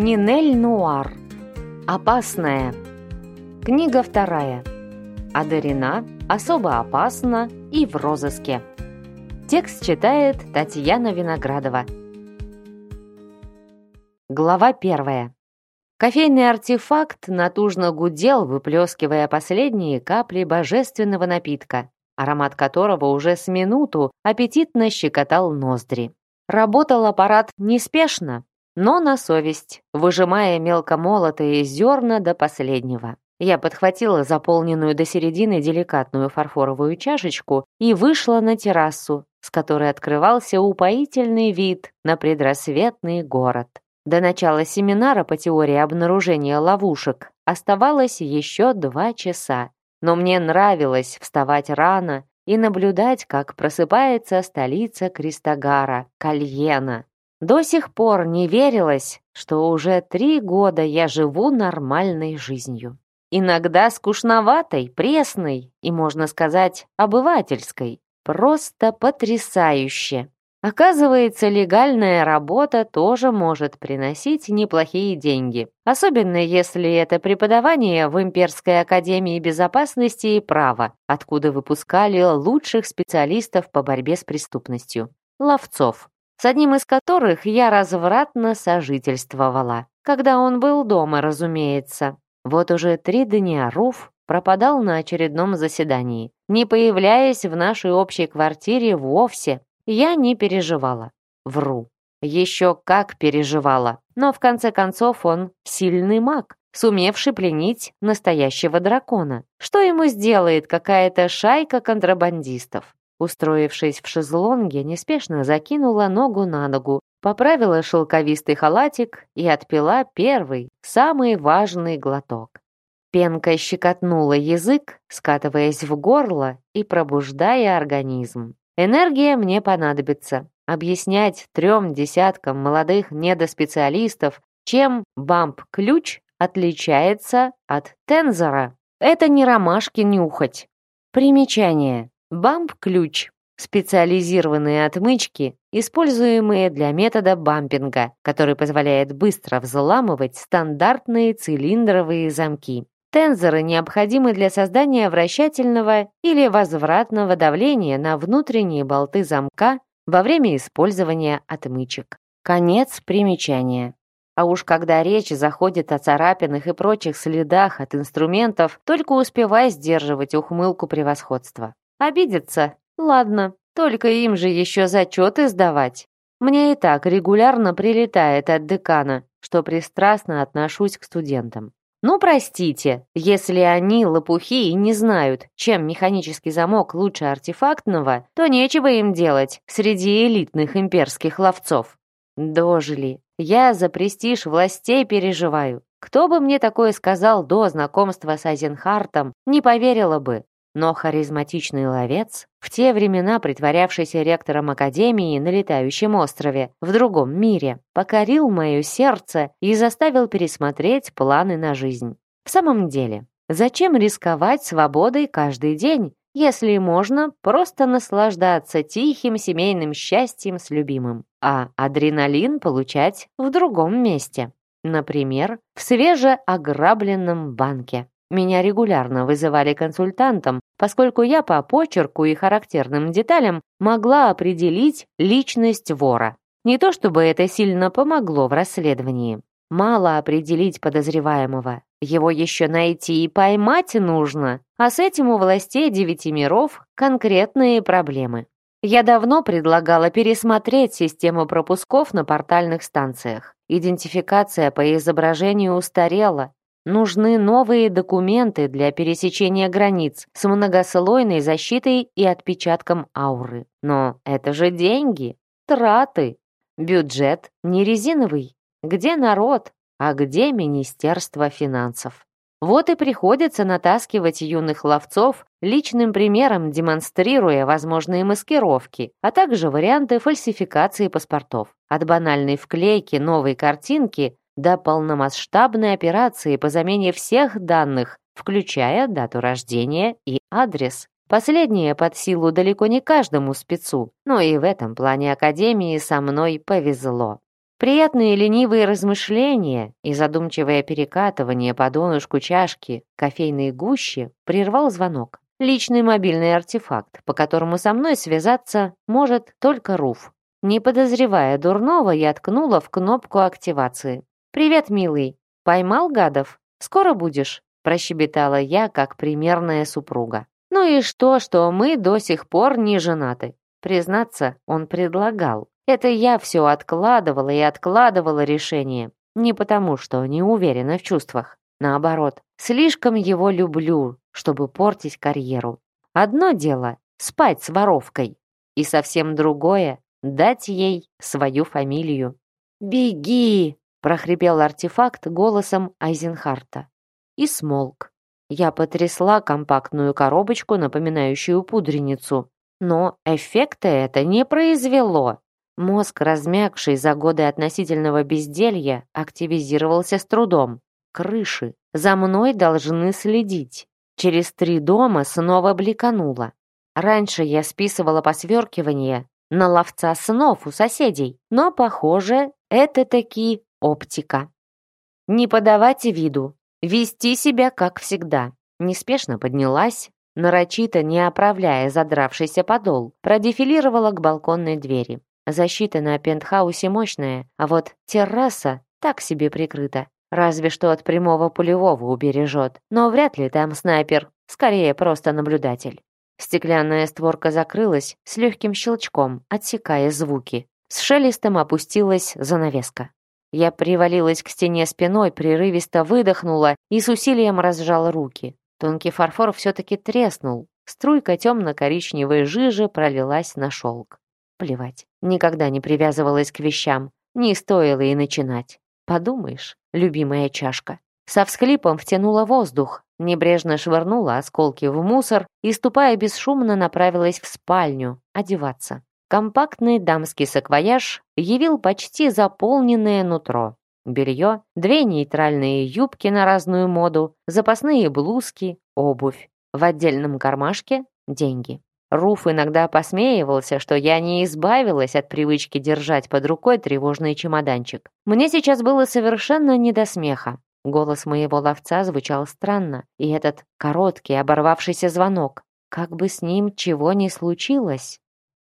Нинель Нуар. Опасная. Книга вторая. Одарена, особо опасна и в розыске. Текст читает Татьяна Виноградова. Глава первая. Кофейный артефакт натужно гудел, выплескивая последние капли божественного напитка, аромат которого уже с минуту аппетитно щекотал ноздри. Работал аппарат неспешно, но на совесть, выжимая мелкомолотые зерна до последнего. Я подхватила заполненную до середины деликатную фарфоровую чашечку и вышла на террасу, с которой открывался упоительный вид на предрассветный город. До начала семинара по теории обнаружения ловушек оставалось еще два часа, но мне нравилось вставать рано и наблюдать, как просыпается столица Кристагара, Кальена, до сих пор не верилось, что уже три года я живу нормальной жизнью. Иногда скучноватой, пресной и, можно сказать, обывательской. Просто потрясающе. Оказывается, легальная работа тоже может приносить неплохие деньги, особенно если это преподавание в Имперской академии безопасности и права, откуда выпускали лучших специалистов по борьбе с преступностью. Ловцов с одним из которых я развратно сожительствовала. Когда он был дома, разумеется. Вот уже три дня Руф пропадал на очередном заседании, не появляясь в нашей общей квартире вовсе. Я не переживала. Вру. Еще как переживала. Но в конце концов он сильный маг, сумевший пленить настоящего дракона. Что ему сделает какая-то шайка контрабандистов? Устроившись в шезлонге, неспешно закинула ногу на ногу, поправила шелковистый халатик и отпила первый, самый важный глоток. Пенка щекотнула язык, скатываясь в горло и пробуждая организм. Энергия мне понадобится. Объяснять трем десяткам молодых недоспециалистов, чем бамп-ключ отличается от тензора. Это не ромашки нюхать. Примечание. Бамп-ключ – специализированные отмычки, используемые для метода бампинга, который позволяет быстро взламывать стандартные цилиндровые замки. Тензоры необходимы для создания вращательного или возвратного давления на внутренние болты замка во время использования отмычек. Конец примечания. А уж когда речь заходит о царапинах и прочих следах от инструментов, только успевай сдерживать ухмылку превосходства. Обидятся? Ладно, только им же еще зачеты сдавать. Мне и так регулярно прилетает от декана, что пристрастно отношусь к студентам. Ну, простите, если они лопухи и не знают, чем механический замок лучше артефактного, то нечего им делать среди элитных имперских ловцов. Дожили. Я за престиж властей переживаю. Кто бы мне такое сказал до знакомства с Айзенхартом, не поверила бы. Но харизматичный ловец, в те времена притворявшийся ректором Академии на летающем острове в другом мире, покорил мое сердце и заставил пересмотреть планы на жизнь. В самом деле, зачем рисковать свободой каждый день, если можно просто наслаждаться тихим семейным счастьем с любимым, а адреналин получать в другом месте? Например, в свежеограбленном банке. Меня регулярно вызывали консультантом, поскольку я по почерку и характерным деталям могла определить личность вора. Не то чтобы это сильно помогло в расследовании. Мало определить подозреваемого. Его еще найти и поймать нужно. А с этим у властей девяти миров конкретные проблемы. Я давно предлагала пересмотреть систему пропусков на портальных станциях. Идентификация по изображению устарела, Нужны новые документы для пересечения границ с многослойной защитой и отпечатком ауры. Но это же деньги, траты. Бюджет не резиновый. Где народ, а где Министерство финансов? Вот и приходится натаскивать юных ловцов, личным примером демонстрируя возможные маскировки, а также варианты фальсификации паспортов. От банальной вклейки новой картинки до полномасштабной операции по замене всех данных, включая дату рождения и адрес. Последнее под силу далеко не каждому спецу, но и в этом плане Академии со мной повезло. Приятные ленивые размышления и задумчивое перекатывание по донышку чашки кофейной гущи прервал звонок. Личный мобильный артефакт, по которому со мной связаться может только Руф. Не подозревая дурного, я ткнула в кнопку активации. «Привет, милый. Поймал гадов? Скоро будешь?» прощебетала я, как примерная супруга. «Ну и что, что мы до сих пор не женаты?» Признаться, он предлагал. Это я все откладывала и откладывала решение. Не потому, что не уверена в чувствах. Наоборот, слишком его люблю, чтобы портить карьеру. Одно дело — спать с воровкой, и совсем другое — дать ей свою фамилию. «Беги!» — прохрипел артефакт голосом Айзенхарта. И смолк. Я потрясла компактную коробочку, напоминающую пудреницу. Но эффекта это не произвело. Мозг, размягший за годы относительного безделья, активизировался с трудом. Крыши. За мной должны следить. Через три дома снова бликануло. Раньше я списывала посверкивание на ловца снов у соседей, но, похоже, это таки оптика. Не подавать виду, вести себя как всегда. Неспешно поднялась, нарочито не оправляя задравшийся подол, продефилировала к балконной двери. Защита на пентхаусе мощная, а вот терраса так себе прикрыта. Разве что от прямого пулевого убережет. Но вряд ли там снайпер, скорее просто наблюдатель. Стеклянная створка закрылась с легким щелчком, отсекая звуки. С шелестом опустилась занавеска. Я привалилась к стене спиной, прерывисто выдохнула и с усилием разжала руки. Тонкий фарфор все-таки треснул. Струйка темно-коричневой жижи пролилась на шелк. Плевать. Никогда не привязывалась к вещам. Не стоило и начинать. Подумаешь, любимая чашка. Со всхлипом втянула воздух, небрежно швырнула осколки в мусор и, ступая бесшумно, направилась в спальню одеваться. Компактный дамский саквояж явил почти заполненное нутро. Белье, две нейтральные юбки на разную моду, запасные блузки, обувь. В отдельном кармашке – деньги. Руф иногда посмеивался, что я не избавилась от привычки держать под рукой тревожный чемоданчик. Мне сейчас было совершенно не до смеха. Голос моего ловца звучал странно, и этот короткий оборвавшийся звонок, как бы с ним чего ни случилось.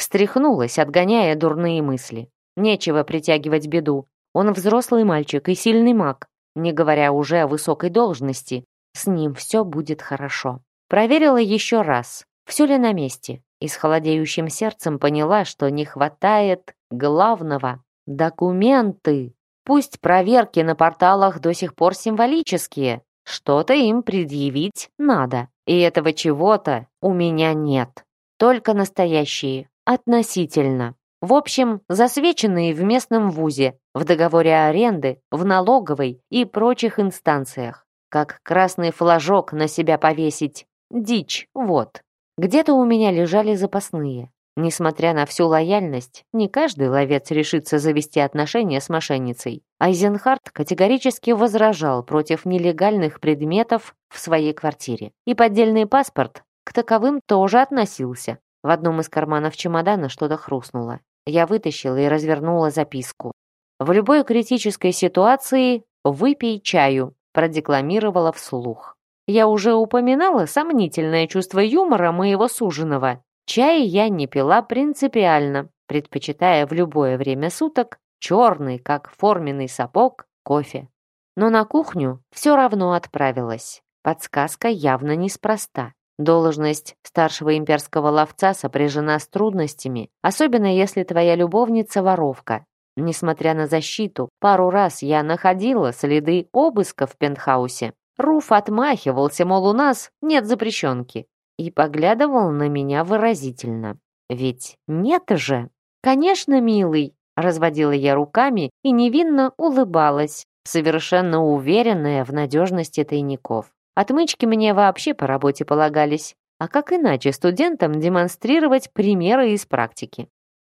Встряхнулась, отгоняя дурные мысли. Нечего притягивать беду. Он взрослый мальчик и сильный маг, не говоря уже о высокой должности. С ним все будет хорошо. Проверила еще раз, все ли на месте, и с холодеющим сердцем поняла, что не хватает главного — документы. Пусть проверки на порталах до сих пор символические, что-то им предъявить надо, и этого чего-то у меня нет. Только настоящие, относительно. В общем, засвеченные в местном вузе, в договоре аренды, в налоговой и прочих инстанциях. Как красный флажок на себя повесить. Дичь, вот. Где-то у меня лежали запасные. Несмотря на всю лояльность, не каждый ловец решится завести отношения с мошенницей. Айзенхарт категорически возражал против нелегальных предметов в своей квартире. И поддельный паспорт к таковым тоже относился. В одном из карманов чемодана что-то хрустнуло. Я вытащила и развернула записку. «В любой критической ситуации выпей чаю», продекламировала вслух. Я уже упоминала сомнительное чувство юмора моего суженого. Чай я не пила принципиально, предпочитая в любое время суток черный, как форменный сапог, кофе. Но на кухню все равно отправилась. Подсказка явно неспроста. Должность старшего имперского ловца сопряжена с трудностями, особенно если твоя любовница воровка. Несмотря на защиту, пару раз я находила следы обыска в пентхаусе. Руф отмахивался, мол, у нас нет запрещенки, и поглядывал на меня выразительно. Ведь нет же. Конечно, милый, разводила я руками и невинно улыбалась, совершенно уверенная в надежности тайников. Отмычки мне вообще по работе полагались. А как иначе студентам демонстрировать примеры из практики?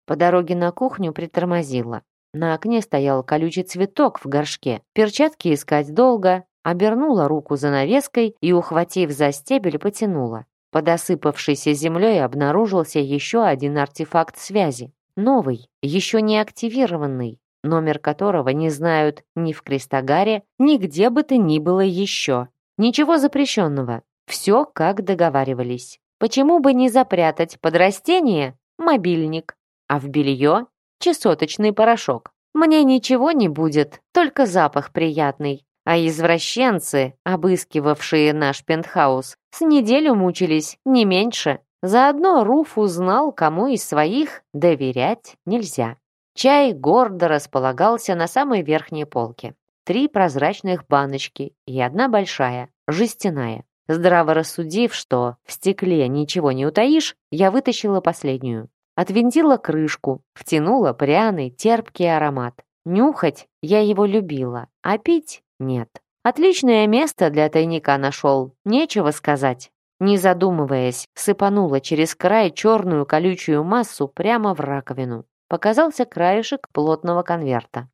По дороге на кухню притормозила. На окне стоял колючий цветок в горшке. Перчатки искать долго, обернула руку занавеской и, ухватив за стебель, потянула. Под осыпавшейся землей обнаружился еще один артефакт связи. Новый, еще не активированный. номер которого не знают ни в Крестогаре, ни где бы то ни было еще. Ничего запрещенного. Все, как договаривались. Почему бы не запрятать под растение мобильник, а в белье чесоточный порошок? Мне ничего не будет, только запах приятный. А извращенцы, обыскивавшие наш пентхаус, с неделю мучились, не меньше. Заодно Руф узнал, кому из своих доверять нельзя. Чай гордо располагался на самой верхней полке. Три прозрачных баночки и одна большая, жестяная. Здраво рассудив, что в стекле ничего не утаишь, я вытащила последнюю. Отвинтила крышку, втянула пряный, терпкий аромат. Нюхать я его любила, а пить нет. Отличное место для тайника нашел, нечего сказать. Не задумываясь, сыпанула через край черную колючую массу прямо в раковину. Показался краешек плотного конверта.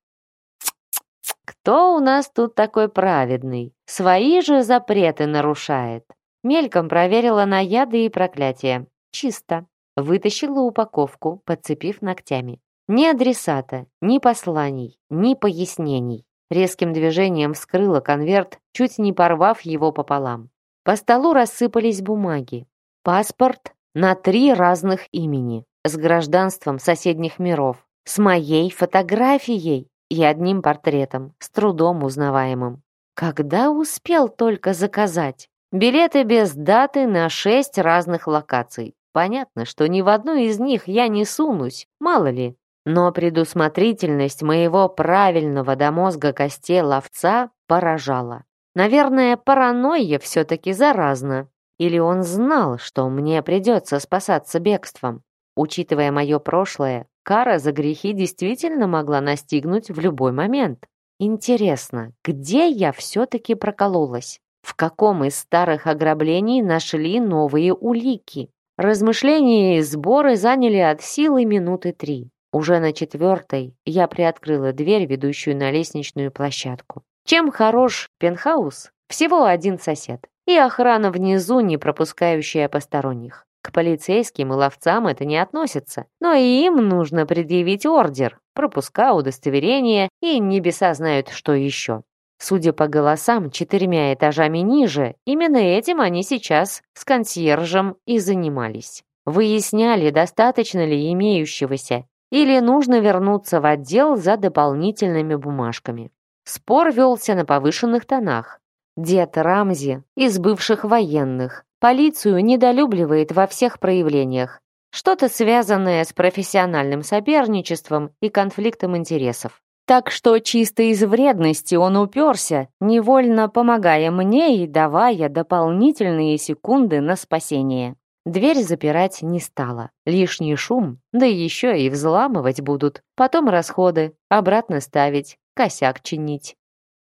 Кто у нас тут такой праведный? Свои же запреты нарушает. Мельком проверила на яды и проклятия. Чисто. Вытащила упаковку, подцепив ногтями. Ни адресата, ни посланий, ни пояснений. Резким движением вскрыла конверт, чуть не порвав его пополам. По столу рассыпались бумаги. Паспорт на три разных имени, с гражданством соседних миров, с моей фотографией и одним портретом, с трудом узнаваемым. Когда успел только заказать? Билеты без даты на шесть разных локаций. Понятно, что ни в одну из них я не сунусь, мало ли. Но предусмотрительность моего правильного до мозга костей ловца поражала. Наверное, паранойя все-таки заразна. Или он знал, что мне придется спасаться бегством. Учитывая мое прошлое, кара за грехи действительно могла настигнуть в любой момент. Интересно, где я все-таки прокололась? В каком из старых ограблений нашли новые улики? Размышления и сборы заняли от силы минуты три. Уже на четвертой я приоткрыла дверь, ведущую на лестничную площадку. Чем хорош пентхаус? Всего один сосед. И охрана внизу, не пропускающая посторонних. К полицейским и ловцам это не относится, но и им нужно предъявить ордер, пропуска, удостоверения и небеса знают, что еще. Судя по голосам, четырьмя этажами ниже, именно этим они сейчас с консьержем и занимались. Выясняли, достаточно ли имеющегося, или нужно вернуться в отдел за дополнительными бумажками. Спор велся на повышенных тонах. Дед Рамзи из бывших военных. Полицию недолюбливает во всех проявлениях. Что-то связанное с профессиональным соперничеством и конфликтом интересов. Так что чисто из вредности он уперся, невольно помогая мне и давая дополнительные секунды на спасение. Дверь запирать не стала. Лишний шум, да еще и взламывать будут. Потом расходы, обратно ставить косяк чинить.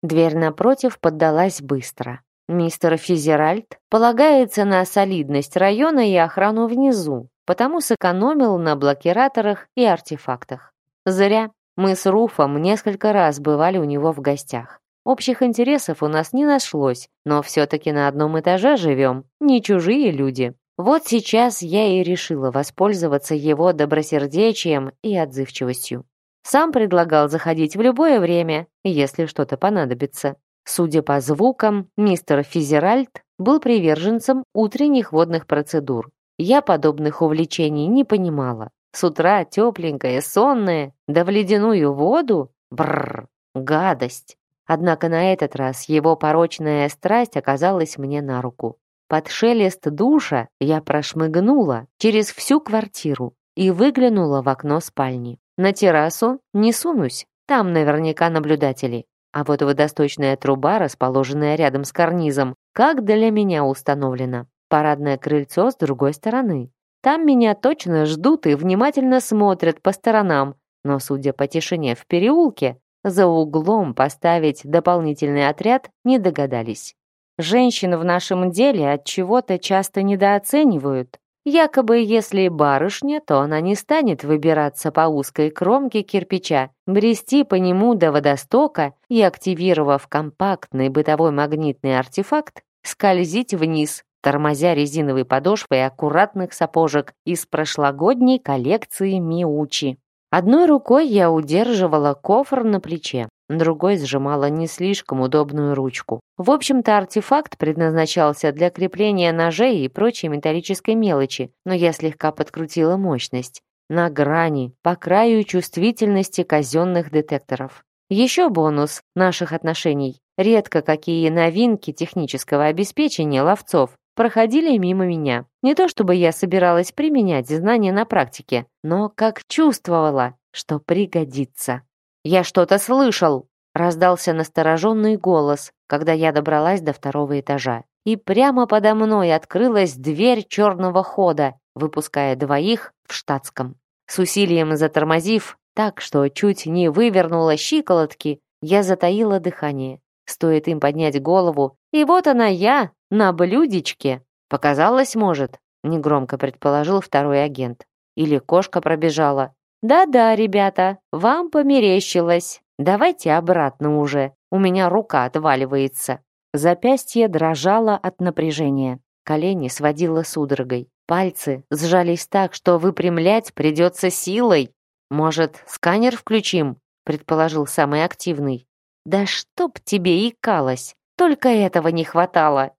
Дверь напротив поддалась быстро. Мистер Физеральд полагается на солидность района и охрану внизу, потому сэкономил на блокираторах и артефактах. Зря. Мы с Руфом несколько раз бывали у него в гостях. Общих интересов у нас не нашлось, но все-таки на одном этаже живем, не чужие люди. Вот сейчас я и решила воспользоваться его добросердечием и отзывчивостью. Сам предлагал заходить в любое время, если что-то понадобится. Судя по звукам, мистер Физеральд был приверженцем утренних водных процедур. Я подобных увлечений не понимала. С утра тепленькая, сонная, да в ледяную воду? Бррр, гадость. Однако на этот раз его порочная страсть оказалась мне на руку. Под шелест душа я прошмыгнула через всю квартиру и выглянула в окно спальни. На террасу не сунусь, там наверняка наблюдатели. А вот водосточная труба, расположенная рядом с карнизом, как для меня установлена. Парадное крыльцо с другой стороны. Там меня точно ждут и внимательно смотрят по сторонам, но, судя по тишине в переулке, за углом поставить дополнительный отряд не догадались. Женщин в нашем деле от чего-то часто недооценивают. Якобы, если барышня, то она не станет выбираться по узкой кромке кирпича, брести по нему до водостока и, активировав компактный бытовой магнитный артефакт, скользить вниз, тормозя резиновой подошвой аккуратных сапожек из прошлогодней коллекции Миучи. Одной рукой я удерживала кофр на плече, другой сжимала не слишком удобную ручку. В общем-то, артефакт предназначался для крепления ножей и прочей металлической мелочи, но я слегка подкрутила мощность. На грани, по краю чувствительности казенных детекторов. Еще бонус наших отношений. Редко какие новинки технического обеспечения ловцов проходили мимо меня. Не то чтобы я собиралась применять знания на практике, но как чувствовала, что пригодится. «Я что-то слышал!» — раздался настороженный голос, когда я добралась до второго этажа. И прямо подо мной открылась дверь черного хода, выпуская двоих в штатском. С усилием затормозив, так что чуть не вывернула щиколотки, я затаила дыхание. Стоит им поднять голову, и вот она я, на блюдечке. Показалось, может, негромко предположил второй агент. Или кошка пробежала. Да-да, ребята, вам померещилось. Давайте обратно уже. У меня рука отваливается. Запястье дрожало от напряжения. Колени сводило судорогой. Пальцы сжались так, что выпрямлять придется силой. Может, сканер включим? Предположил самый активный. Да чтоб тебе икалось! Только этого не хватало.